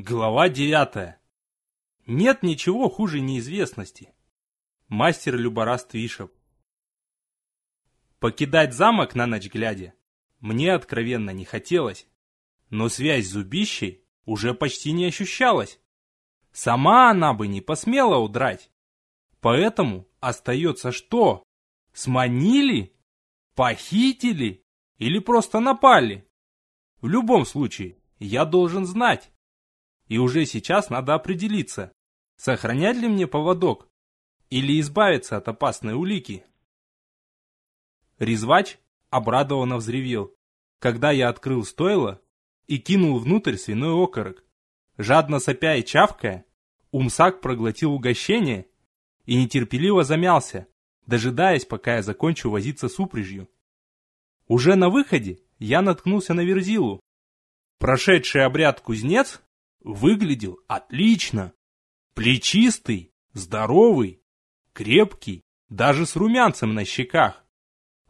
Глава девятая. Нет ничего хуже неизвестности. Мастер Любораст Вишев. Покидать замок на ночь глядя мне откровенно не хотелось, но связь с зубищей уже почти не ощущалась. Сама она бы не посмела удрать. Поэтому остается что? Сманили? Похитили? Или просто напали? В любом случае, я должен знать. И уже сейчас надо определиться, сохранять ли мне поводок или избавиться от опасной улики. Резвач обрадованно взревел, когда я открыл стойло и кинул внутрь свиной окорок. Жадно сопя и чавкая, Умсак проглотил угощение и нетерпеливо замялся, дожидаясь, пока я закончу возиться с упряжью. Уже на выходе я наткнулся на Верзилу. Прошедший обряд кузнец выглядел отлично. Плечистый, здоровый, крепкий, даже с румянцем на щеках.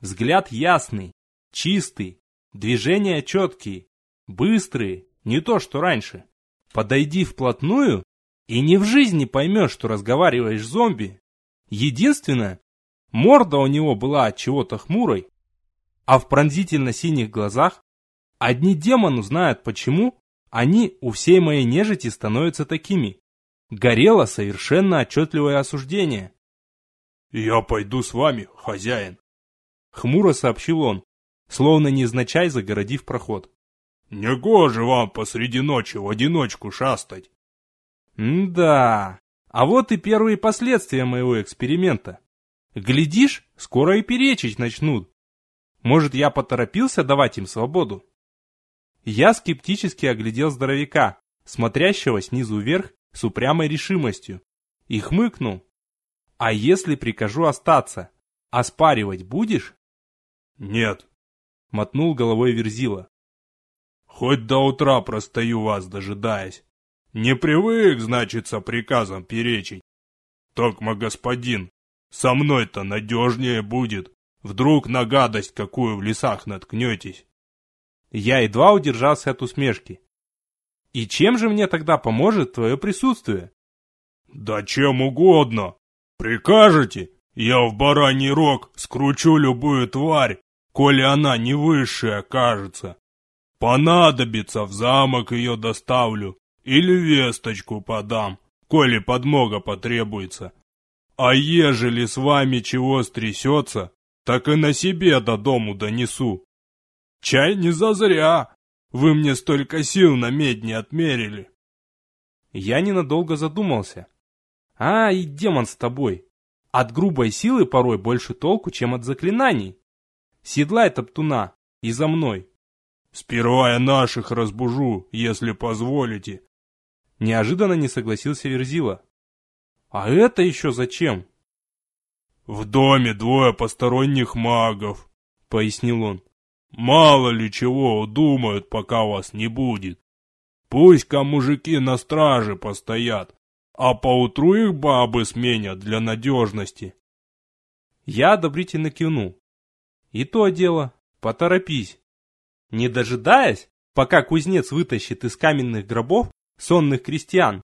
Взгляд ясный, чистый, движения четкие, быстрые, не то что раньше. Подойди вплотную, и не в жизни поймешь, что разговариваешь с зомби. Единственное, морда у него была от чего-то хмурой, а в пронзительно-синих глазах одни демоны знают почему, они у всей моей нежити становятся такими. Горело совершенно отчетливое осуждение. «Я пойду с вами, хозяин», — хмуро сообщил он, словно незначай загородив проход. «Негоже вам посреди ночи в одиночку шастать». «Да, а вот и первые последствия моего эксперимента. Глядишь, скоро и перечить начнут. Может, я поторопился давать им свободу?» Я скептически оглядел здоровяка, смотрящего снизу вверх с упрямой решимостью, и хмыкнул. «А если прикажу остаться, оспаривать будешь?» «Нет», — мотнул головой Верзила. «Хоть до утра простою вас, дожидаясь. Не привык, значится, приказом перечить. Токма, господин, со мной-то надежнее будет. Вдруг на гадость какую в лесах наткнетесь». Я едва удержался от усмешки. И чем же мне тогда поможет твое присутствие? Да чем угодно. Прикажете, я в бараний рог скручу любую тварь, коли она не высшая кажется. Понадобится, в замок ее доставлю или весточку подам, коли подмога потребуется. А ежели с вами чего стрясется, так и на себе до дому донесу. Чай не зазря. Вы мне столько сил на медь не отмерили. Я ненадолго задумался. А, и демон с тобой. От грубой силы порой больше толку, чем от заклинаний. Седлай топтуна и за мной. Сперва я наших разбужу, если позволите. Неожиданно не согласился Верзила. А это еще зачем? В доме двое посторонних магов, пояснил он. Мало ли чего думают, пока вас не будет. Пусть-ка мужики на страже постоят, а поутру их бабы сменят для надежности. Я одобрительно кивнул. И то дело, поторопись. Не дожидаясь, пока кузнец вытащит из каменных гробов сонных крестьян.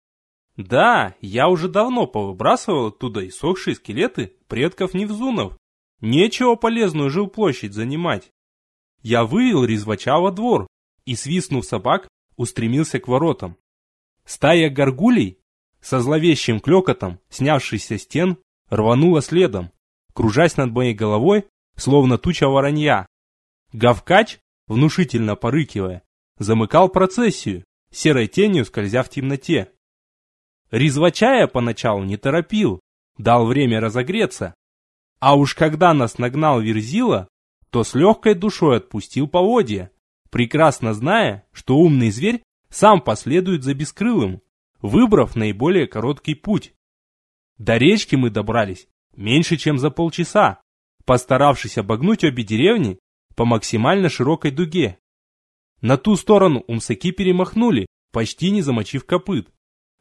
Да, я уже давно повыбрасывал оттуда иссохшие скелеты предков Невзунов. Нечего полезную жилплощадь занимать. Я вывел резвача во двор и, свистнув собак, устремился к воротам. Стая горгулей со зловещим клёкотом, снявшийся стен, рванула следом, кружась над моей головой, словно туча воронья. Гавкач, внушительно порыкивая, замыкал процессию, серой тенью скользя в темноте. Резвача я поначалу не торопил, дал время разогреться. А уж когда нас нагнал Верзила, то с легкой душой отпустил поводья, прекрасно зная, что умный зверь сам последует за бескрылым, выбрав наиболее короткий путь. До речки мы добрались меньше, чем за полчаса, постаравшись обогнуть обе деревни по максимально широкой дуге. На ту сторону умсаки перемахнули, почти не замочив копыт.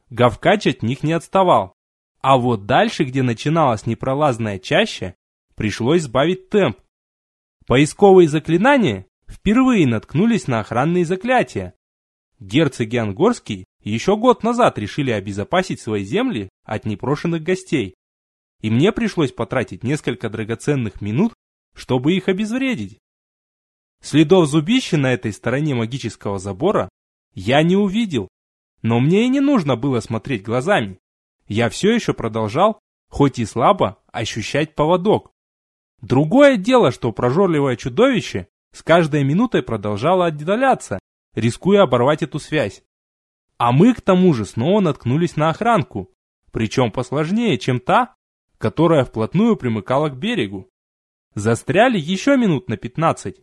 Гавкач от них не отставал. А вот дальше, где начиналась непролазная чаща, пришлось сбавить темп, Поисковые заклинания впервые наткнулись на охранные заклятия. Герцоги Ангорские еще год назад решили обезопасить свои земли от непрошенных гостей. И мне пришлось потратить несколько драгоценных минут, чтобы их обезвредить. Следов зубища на этой стороне магического забора я не увидел, но мне и не нужно было смотреть глазами. Я все еще продолжал, хоть и слабо, ощущать поводок. Другое дело, что прожорливое чудовище с каждой минутой продолжало отдаляться, рискуя оборвать эту связь. А мы к тому же снова наткнулись на охранку, причем посложнее, чем та, которая вплотную примыкала к берегу. Застряли еще минут на 15,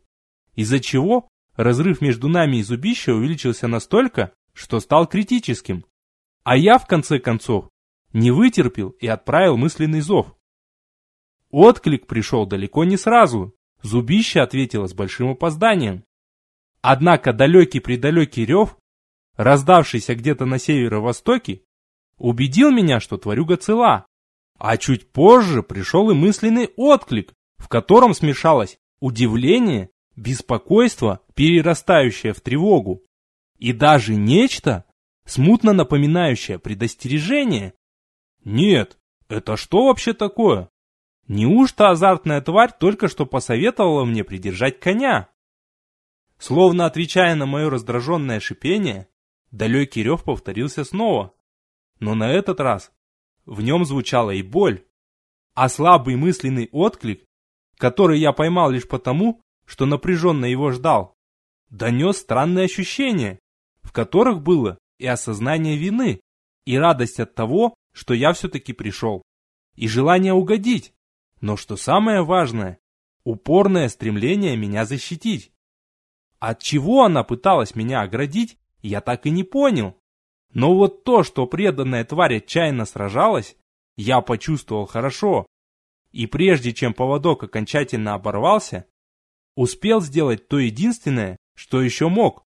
из-за чего разрыв между нами и зубища увеличился настолько, что стал критическим. А я, в конце концов, не вытерпел и отправил мысленный зов. Отклик пришел далеко не сразу, зубище ответило с большим опозданием. Однако далекий-предалекий рев, раздавшийся где-то на северо-востоке, убедил меня, что тварюга цела. А чуть позже пришел и мысленный отклик, в котором смешалось удивление, беспокойство, перерастающее в тревогу, и даже нечто, смутно напоминающее предостережение. Нет, это что вообще такое? Неужто азартная тварь только что посоветовала мне придержать коня? Словно отвечая на мое раздраженное шипение, далекий рев повторился снова. Но на этот раз в нем звучала и боль, а слабый мысленный отклик, который я поймал лишь потому, что напряженно его ждал, донес странные ощущения, в которых было и осознание вины, и радость от того, что я все-таки пришел, и желание угодить, но что самое важное, упорное стремление меня защитить. От чего она пыталась меня оградить, я так и не понял. Но вот то, что преданная тварь отчаянно сражалась, я почувствовал хорошо. И прежде чем поводок окончательно оборвался, успел сделать то единственное, что еще мог.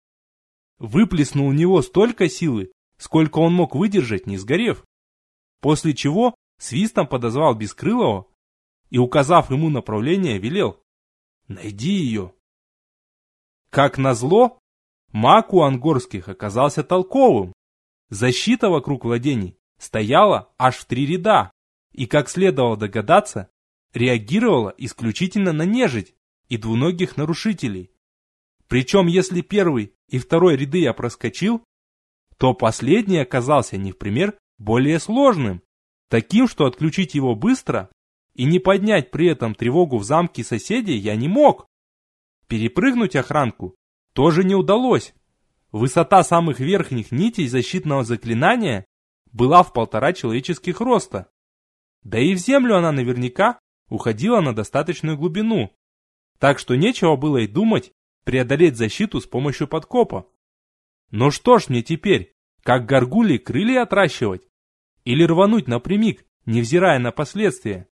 Выплеснул в него столько силы, сколько он мог выдержать, не сгорев. После чего свистом подозвал Бескрылого и, указав ему направление, велел «Найди ее». Как назло, маг у ангорских оказался толковым. Защита вокруг владений стояла аж в три ряда, и, как следовало догадаться, реагировала исключительно на нежить и двуногих нарушителей. Причем, если первый и второй ряды я проскочил, то последний оказался не в пример более сложным, таким, что отключить его быстро и не поднять при этом тревогу в замке соседей я не мог. Перепрыгнуть охранку тоже не удалось. Высота самых верхних нитей защитного заклинания была в полтора человеческих роста. Да и в землю она наверняка уходила на достаточную глубину. Так что нечего было и думать преодолеть защиту с помощью подкопа. Но что ж мне теперь, как горгули крылья отращивать? Или рвануть напрямик, невзирая на последствия?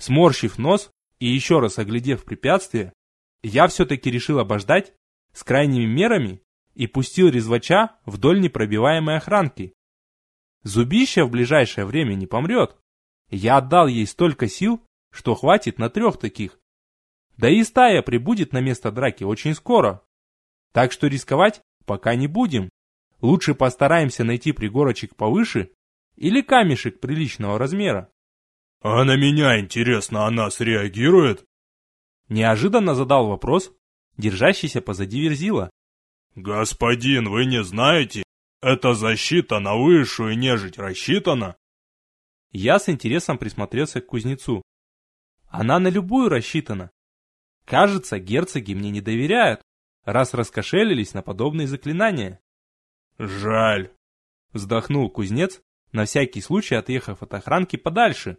Сморщив нос и еще раз оглядев препятствие, я все-таки решил обождать с крайними мерами и пустил резвача вдоль непробиваемой охранки. Зубище в ближайшее время не помрет. Я отдал ей столько сил, что хватит на трех таких. Да и стая прибудет на место драки очень скоро. Так что рисковать пока не будем. Лучше постараемся найти пригорочек повыше или камешек приличного размера. «А на меня, интересно, она среагирует?» Неожиданно задал вопрос, держащийся позади Верзила. «Господин, вы не знаете, эта защита на высшую нежить рассчитана?» Я с интересом присмотрелся к кузнецу. Она на любую рассчитана. Кажется, герцоги мне не доверяют, раз раскошелились на подобные заклинания. «Жаль», — вздохнул кузнец, на всякий случай отъехав от охранки подальше.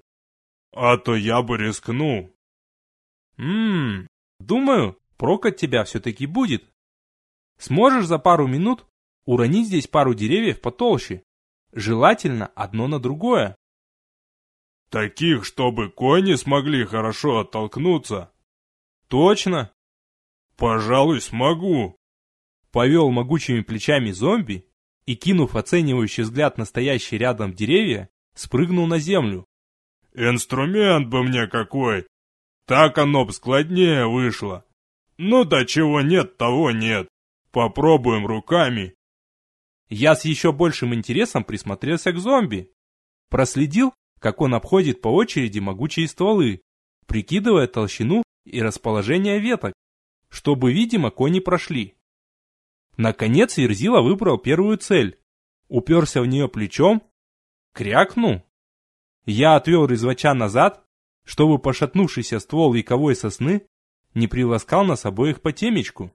А то я бы рискнул. Ммм, думаю, прок от тебя все-таки будет. Сможешь за пару минут уронить здесь пару деревьев потолще? Желательно одно на другое. Таких, чтобы кони смогли хорошо оттолкнуться. Точно. Пожалуй, смогу. Повел могучими плечами зомби и, кинув оценивающий взгляд на стоящие рядом деревья, спрыгнул на землю. Инструмент бы мне какой. Так оно б складнее вышло. Ну да чего нет, того нет. Попробуем руками Я с еще большим интересом присмотрелся к зомби. Проследил, как он обходит по очереди могучие стволы, прикидывая толщину и расположение веток, чтобы, видимо, кони прошли. Наконец Верзила выбрал первую цель, уперся в нее плечом, крякнул. Я отвел резвача назад, чтобы пошатнувшийся ствол вековой сосны не приласкал нас обоих по темечку.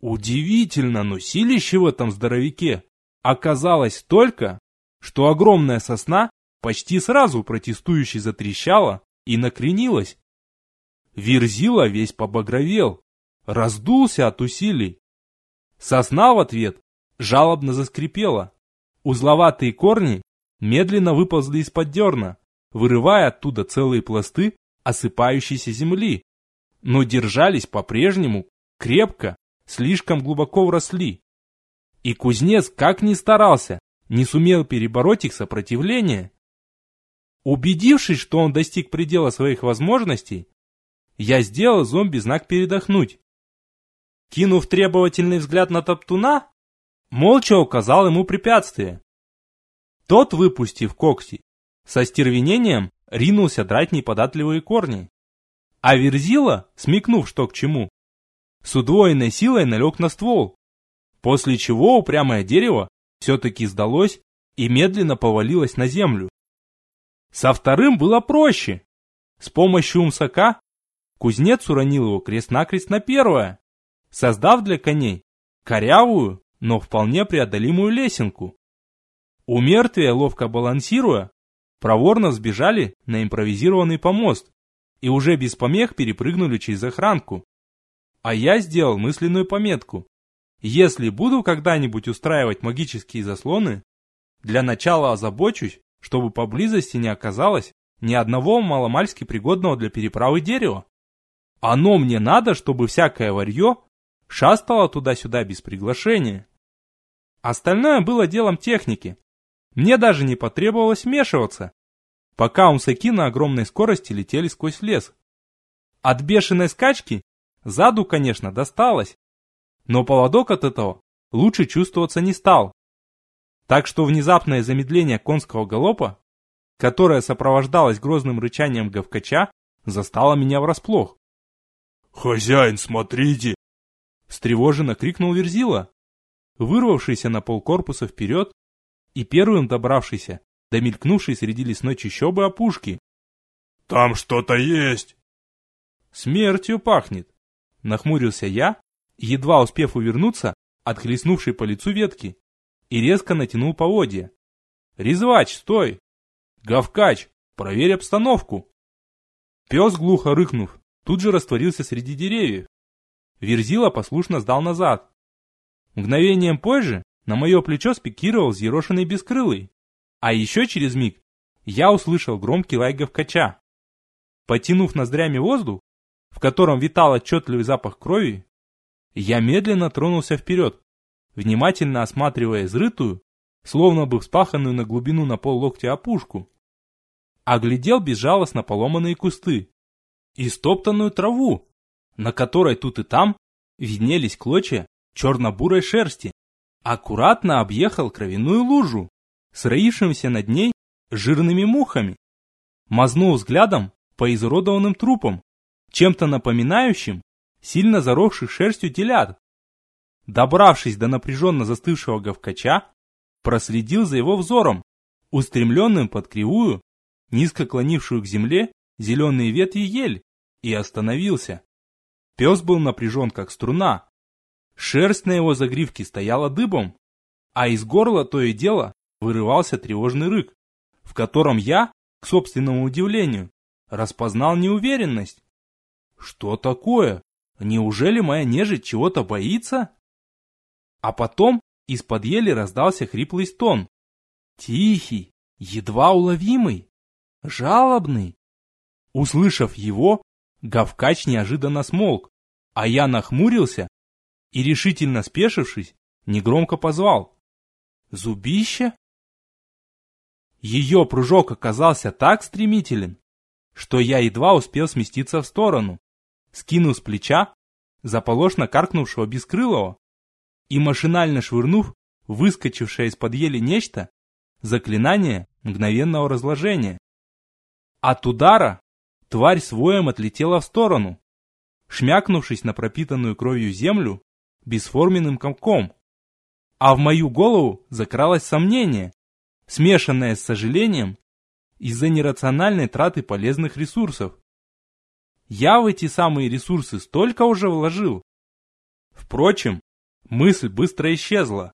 Удивительно, но силище в этом здоровяке оказалось только, что огромная сосна почти сразу протестующе затрещала и накренилась. Верзила весь побагровел, раздулся от усилий. Сосна в ответ жалобно заскрипела. Узловатые корни медленно выползли из-под дерна, вырывая оттуда целые пласты осыпающейся земли, но держались по-прежнему крепко, слишком глубоко вросли. И кузнец, как ни старался, не сумел перебороть их сопротивление. Убедившись, что он достиг предела своих возможностей, я сделал зомби знак передохнуть. Кинув требовательный взгляд на топтуна, молча указал ему препятствие. Тот, выпустив когти, со стервенением ринулся драть неподатливые корни. А Верзила, смекнув что к чему, с удвоенной силой налег на ствол, после чего упрямое дерево все-таки сдалось и медленно повалилось на землю. Со вторым было проще. С помощью умсака кузнец уронил его крест-накрест на первое, создав для коней корявую, но вполне преодолимую лесенку. У мертвия, ловко балансируя, проворно сбежали на импровизированный помост и уже без помех перепрыгнули через охранку. А я сделал мысленную пометку. Если буду когда-нибудь устраивать магические заслоны, для начала озабочусь, чтобы поблизости не оказалось ни одного маломальски пригодного для переправы дерева. Оно мне надо, чтобы всякое варье шастало туда-сюда без приглашения. Остальное было делом техники. Мне даже не потребовалось вмешиваться, пока умсаки на огромной скорости летели сквозь лес. От бешеной скачки заду, конечно, досталось, но поводок от этого лучше чувствоваться не стал. Так что внезапное замедление конского галопа, которое сопровождалось грозным рычанием говкача, застало меня врасплох. «Хозяин, смотрите!» Встревоженно крикнул Верзила, вырвавшийся на полкорпуса вперед и первым добравшийся до мелькнувшей среди лесной чащобы опушки. «Там что-то есть!» «Смертью пахнет!» Нахмурился я, едва успев увернуться от хлестнувшей по лицу ветки и резко натянул поводья. «Резвач, стой! Гавкач, проверь обстановку!» Пес, глухо рыкнув, тут же растворился среди деревьев. Верзила послушно сдал назад. Мгновением позже на мое плечо спикировал взъерошенный бескрылый. А еще через миг я услышал громкий лай гавкача. Потянув ноздрями воздух, в котором витал отчетливый запах крови, я медленно тронулся вперед, внимательно осматривая изрытую, словно бы вспаханную на глубину на пол локтя опушку. Оглядел безжалостно поломанные кусты и стоптанную траву, на которой тут и там виднелись клочья черно-бурой шерсти. Аккуратно объехал кровяную лужу, сроившимся над ней жирными мухами. Мазнул взглядом по изуродованным трупам, чем-то напоминающим сильно заросших шерстью телят, Добравшись до напряженно застывшего говкача, проследил за его взором, устремленным под кривую, низко клонившую к земле зеленые ветви ель, и остановился. Пес был напряжен, как струна. Шерсть на его загривке стояла дыбом, а из горла то и дело вырывался тревожный рык, в котором я, к собственному удивлению, распознал неуверенность. Что такое? Неужели моя нежить чего-то боится? А потом из-под ели раздался хриплый стон. Тихий, едва уловимый, жалобный. Услышав его, Гавкач неожиданно смолк, а я нахмурился и, решительно спешившись, негромко позвал. «Зубище?» Ее прыжок оказался так стремителен, что я едва успел сместиться в сторону, скинув с плеча заполошно каркнувшего бескрылого и, машинально швырнув выскочившее из-под ели нечто, заклинание мгновенного разложения. От удара тварь с отлетела в сторону, шмякнувшись на пропитанную кровью землю бесформенным комком. А в мою голову закралось сомнение, смешанное с сожалением из-за нерациональной траты полезных ресурсов. Я в эти самые ресурсы столько уже вложил. Впрочем, мысль быстро исчезла.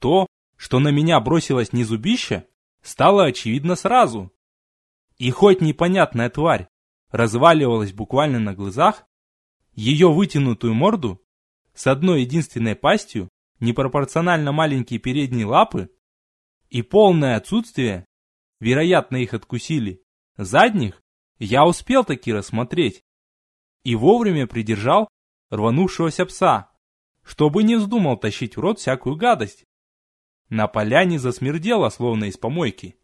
То, что на меня бросилось не зубище, стало очевидно сразу. И хоть непонятная тварь разваливалась буквально на глазах, ее вытянутую морду с одной единственной пастью, непропорционально маленькие передние лапы и полное отсутствие, вероятно их откусили, задних, я успел таки рассмотреть и вовремя придержал рванувшегося пса, чтобы не вздумал тащить в рот всякую гадость. На поляне засмердело, словно из помойки.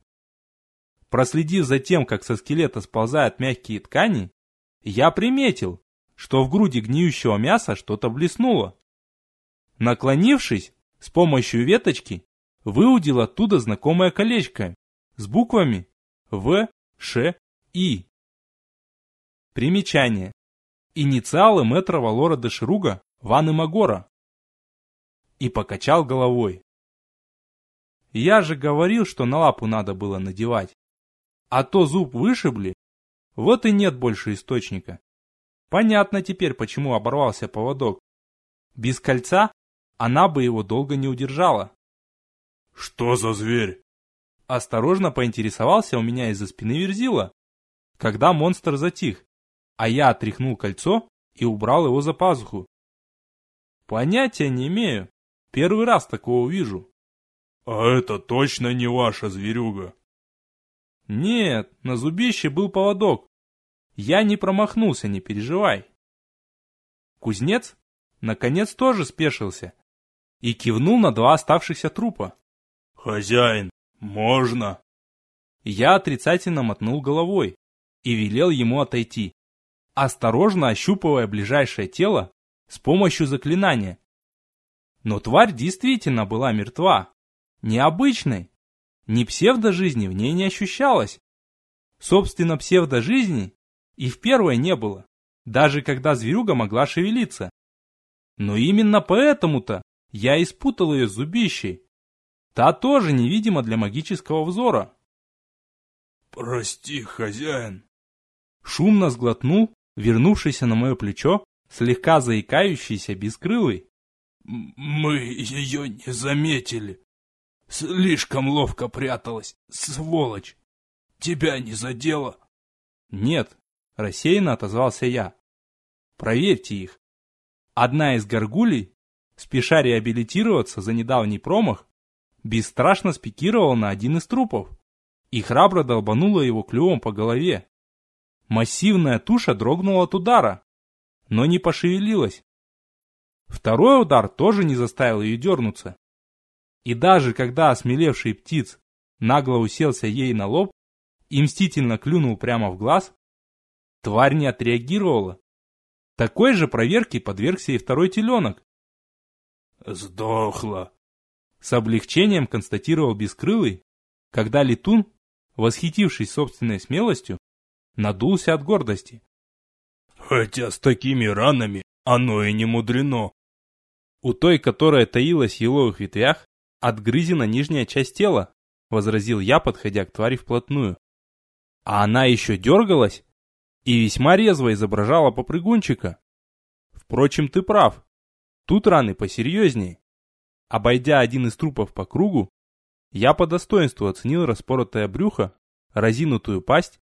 Проследив за тем, как со скелета сползают мягкие ткани, я приметил, что в груди гниющего мяса что-то блеснуло. Наклонившись, с помощью веточки, выудил оттуда знакомое колечко с буквами В, Ш, И. Примечание. Инициалы мэтра Валора де Шируга Ван Магора. И покачал головой. Я же говорил, что на лапу надо было надевать. А то зуб вышибли, вот и нет больше источника. Понятно теперь, почему оборвался поводок. Без кольца она бы его долго не удержала. «Что за зверь?» Осторожно поинтересовался у меня из-за спины Верзила, когда монстр затих, а я отряхнул кольцо и убрал его за пазуху. Понятия не имею, первый раз такого вижу. «А это точно не ваша зверюга?» «Нет, на зубище был поводок, я не промахнулся, не переживай. Кузнец, наконец, тоже спешился и кивнул на два оставшихся трупа. «Хозяин, можно?» Я отрицательно мотнул головой и велел ему отойти, осторожно ощупывая ближайшее тело с помощью заклинания. Но тварь действительно была мертва, необычной, ни псевдожизни в ней не ощущалось. Собственно, псевдожизни и в первой не было, даже когда зверюга могла шевелиться. Но именно поэтому-то я и спутал ее с зубищей. Та тоже невидима для магического взора. «Прости, хозяин!» Шумно сглотнул, вернувшийся на мое плечо, слегка заикающийся бескрылый. «Мы ее не заметили. Слишком ловко пряталась, сволочь. Тебя не задело?» «Нет, Рассеянно отозвался я. Проверьте их. Одна из горгулей, спеша реабилитироваться за недавний промах, бесстрашно спикировала на один из трупов и храбро долбанула его клювом по голове. Массивная туша дрогнула от удара, но не пошевелилась. Второй удар тоже не заставил ее дернуться. И даже когда осмелевший птиц нагло уселся ей на лоб и мстительно клюнул прямо в глаз, Тварь не отреагировала. Такой же проверке подвергся и второй теленок. «Сдохла!» С облегчением констатировал Бескрылый, когда летун, восхитившись собственной смелостью, надулся от гордости. «Хотя с такими ранами оно и не мудрено!» У той, которая таилась в еловых ветвях, отгрызена нижняя часть тела, возразил я, подходя к твари вплотную. А она еще дергалась, и весьма резво изображала попрыгунчика. Впрочем, ты прав. Тут раны посерьезнее. Обойдя один из трупов по кругу, я по достоинству оценил распоротое брюхо, разинутую пасть,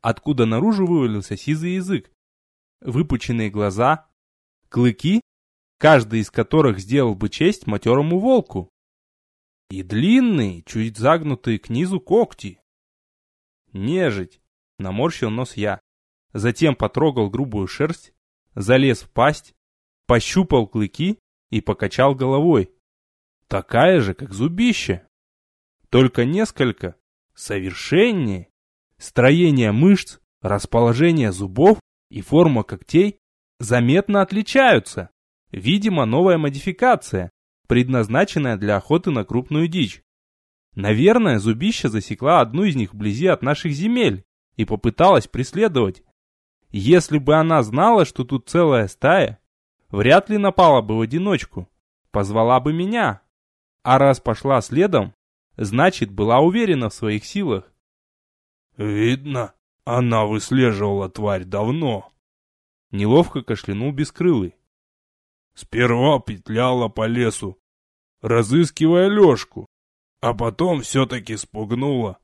откуда наружу вывалился сизый язык, выпученные глаза, клыки, каждый из которых сделал бы честь матерому волку, и длинные, чуть загнутые к низу когти. Нежить, наморщил нос я. Затем потрогал грубую шерсть, залез в пасть, пощупал клыки и покачал головой. Такая же, как зубище. Только несколько совершеннее. Строение мышц, расположение зубов и форма когтей заметно отличаются. Видимо, новая модификация, предназначенная для охоты на крупную дичь. Наверное, зубища засекла одну из них вблизи от наших земель и попыталась преследовать. Если бы она знала, что тут целая стая, вряд ли напала бы в одиночку, позвала бы меня. А раз пошла следом, значит, была уверена в своих силах. Видно, она выслеживала тварь давно. Неловко кашлянул Бескрылый. Сперва петляла по лесу, разыскивая Лешку, а потом все-таки спугнула.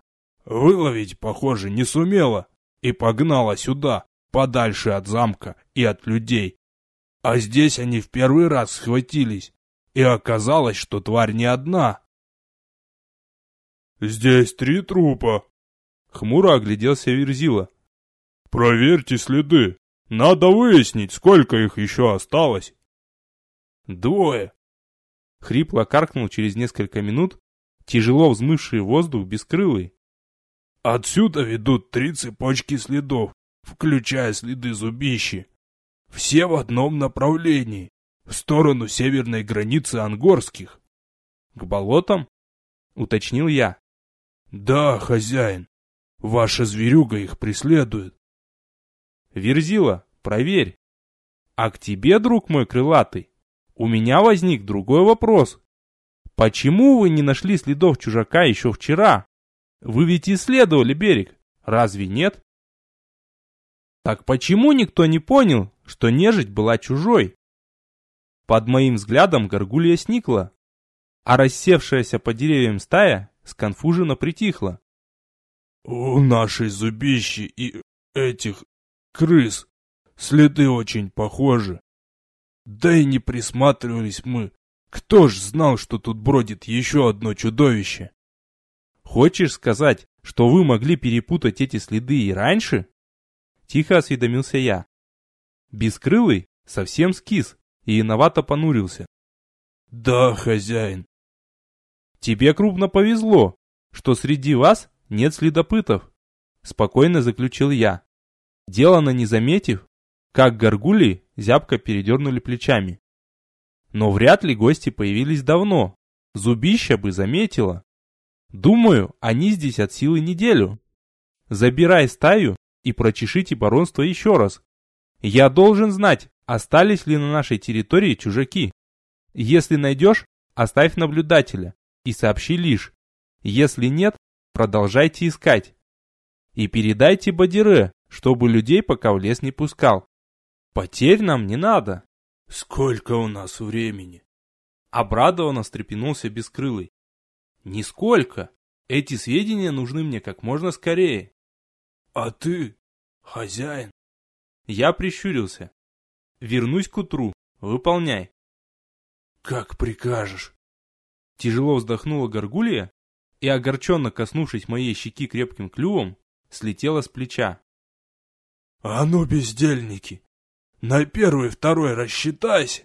Выловить, похоже, не сумела и погнала сюда, подальше от замка и от людей. А здесь они в первый раз схватились, и оказалось, что тварь не одна. «Здесь три трупа», — хмуро огляделся Верзила. «Проверьте следы. Надо выяснить, сколько их еще осталось». «Двое!» Хрипло каркнул через несколько минут, тяжело взмывший воздух бескрылый. «Отсюда ведут три цепочки следов, включая следы зубищи. Все в одном направлении, в сторону северной границы ангорских». «К болотам?» — уточнил я. «Да, хозяин. Ваша зверюга их преследует». «Верзила, проверь. А к тебе, друг мой крылатый, у меня возник другой вопрос. Почему вы не нашли следов чужака еще вчера? Вы ведь исследовали берег, разве нет? Так почему никто не понял, что нежить была чужой? Под моим взглядом горгулья сникла, а рассевшаяся по деревьям стая сконфуженно притихла. «У нашей зубищи и этих крыс следы очень похожи. Да и не присматривались мы. Кто ж знал, что тут бродит еще одно чудовище? Хочешь сказать, что вы могли перепутать эти следы и раньше? Тихо осведомился я. Бескрылый совсем скис и виновато понурился. Да, хозяин. Тебе крупно повезло, что среди вас нет следопытов, спокойно заключил я. Делано не заметив, как горгули зябко передернули плечами. Но вряд ли гости появились давно. Зубища бы заметила. Думаю, они здесь от силы неделю. Забирай стаю и прочешите баронство еще раз. Я должен знать, остались ли на нашей территории чужаки. Если найдешь, оставь наблюдателя и сообщи лишь. Если нет, продолжайте искать. И передайте Бадире, чтобы людей пока в лес не пускал. Потерь нам не надо. Сколько у нас времени? Обрадованно встрепенулся Бескрылый. Нисколько. Эти сведения нужны мне как можно скорее. А ты, хозяин? Я прищурился. Вернусь к утру. Выполняй. Как прикажешь. Тяжело вздохнула горгулья и, огорченно коснувшись моей щеки крепким клювом, слетела с плеча. «А ну, бездельники! На первый-второй рассчитайся!»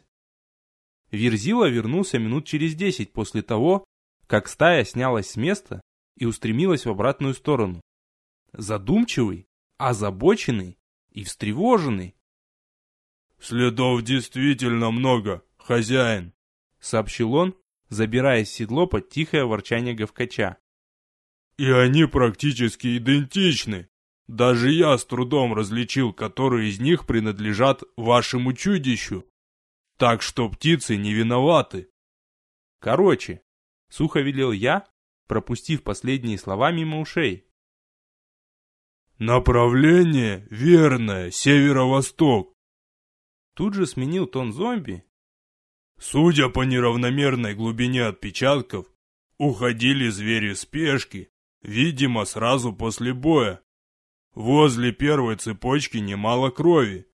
Верзила вернулся минут через десять после того, как стая снялась с места и устремилась в обратную сторону. Задумчивый, озабоченный и встревоженный. «Следов действительно много, хозяин», — сообщил он, забирая седло под тихое ворчание говкача. «И они практически идентичны. Даже я с трудом различил, которые из них принадлежат вашему чудищу. Так что птицы не виноваты. Короче, сухо велел я, пропустив последние слова мимо ушей. Направление верное, северо-восток. Тут же сменил тон зомби. Судя по неравномерной глубине отпечатков, уходили звери в спешке, видимо, сразу после боя. Возле первой цепочки немало крови,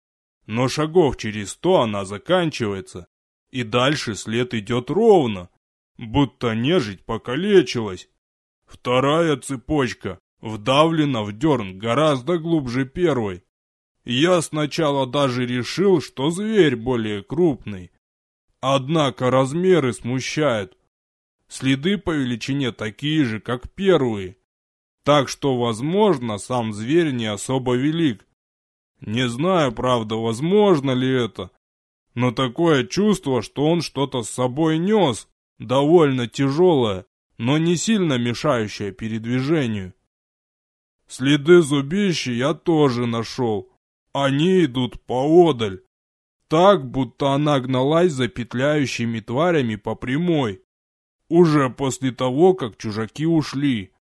но шагов через сто она заканчивается, и дальше след идет ровно, будто нежить покалечилась. Вторая цепочка вдавлена в дерн гораздо глубже первой. Я сначала даже решил, что зверь более крупный. Однако размеры смущают. Следы по величине такие же, как первые, так что, возможно, сам зверь не особо велик. Не знаю, правда, возможно ли это, но такое чувство, что он что-то с собой нес, довольно тяжелая, но не сильно мешающая передвижению. Следы зубища я тоже нашел. Они идут поодаль. Так, будто она гналась за петляющими тварями по прямой. Уже после того, как чужаки ушли.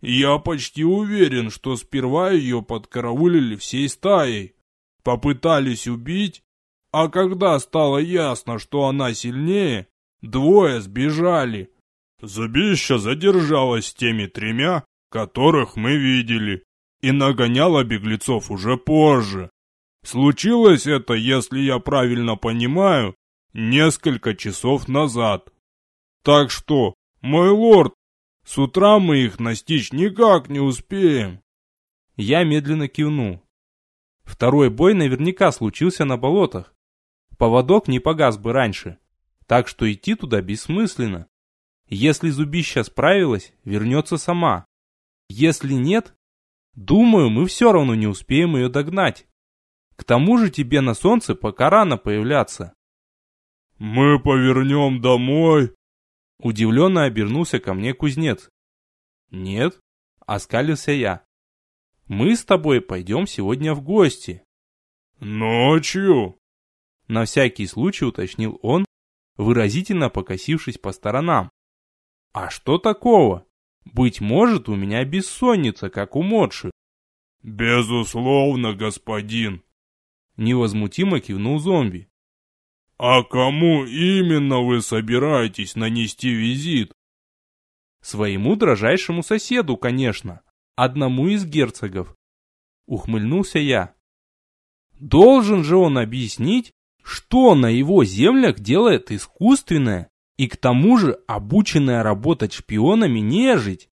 Я почти уверен, что сперва ее подкараулили всей стаей. Попытались убить, а когда стало ясно, что она сильнее, двое сбежали. Зубища задержалась с теми тремя, которых мы видели, и нагоняла беглецов уже позже. Случилось это, если я правильно понимаю, несколько часов назад. Так что, мой лорд, с утра мы их настичь никак не успеем. Я медленно кивнул. Второй бой наверняка случился на болотах. Поводок не погас бы раньше, так что идти туда бессмысленно. Если зубища справилась, вернется сама. Если нет, думаю, мы все равно не успеем ее догнать. К тому же тебе на солнце пока рано появляться. Мы повернем домой. Удивленно обернулся ко мне кузнец. Нет, оскалился я. Мы с тобой пойдем сегодня в гости. Ночью? На всякий случай уточнил он, выразительно покосившись по сторонам. А что такого? Быть может, у меня бессонница, как у Модши. Безусловно, господин. Невозмутимо кивнул зомби. А кому именно вы собираетесь нанести визит? Своему дрожайшему соседу, конечно. Одному из герцогов. Ухмыльнулся я. Должен же он объяснить, что на его землях делает искусственное и к тому же обученная работать шпионами нежить.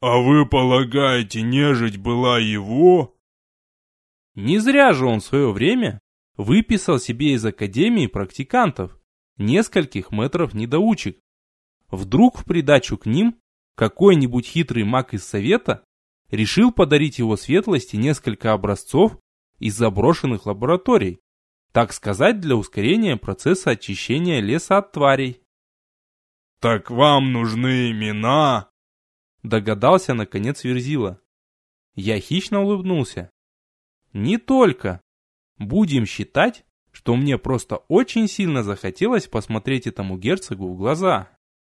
А вы полагаете, нежить была его? Не зря же он в свое время выписал себе из академии практикантов, нескольких метров недоучек. Вдруг в придачу к ним какой-нибудь хитрый маг из совета решил подарить его светлости несколько образцов из заброшенных лабораторий так сказать, для ускорения процесса очищения леса от тварей. «Так вам нужны имена?» Догадался, наконец, Верзила. Я хищно улыбнулся. «Не только. Будем считать, что мне просто очень сильно захотелось посмотреть этому герцогу в глаза».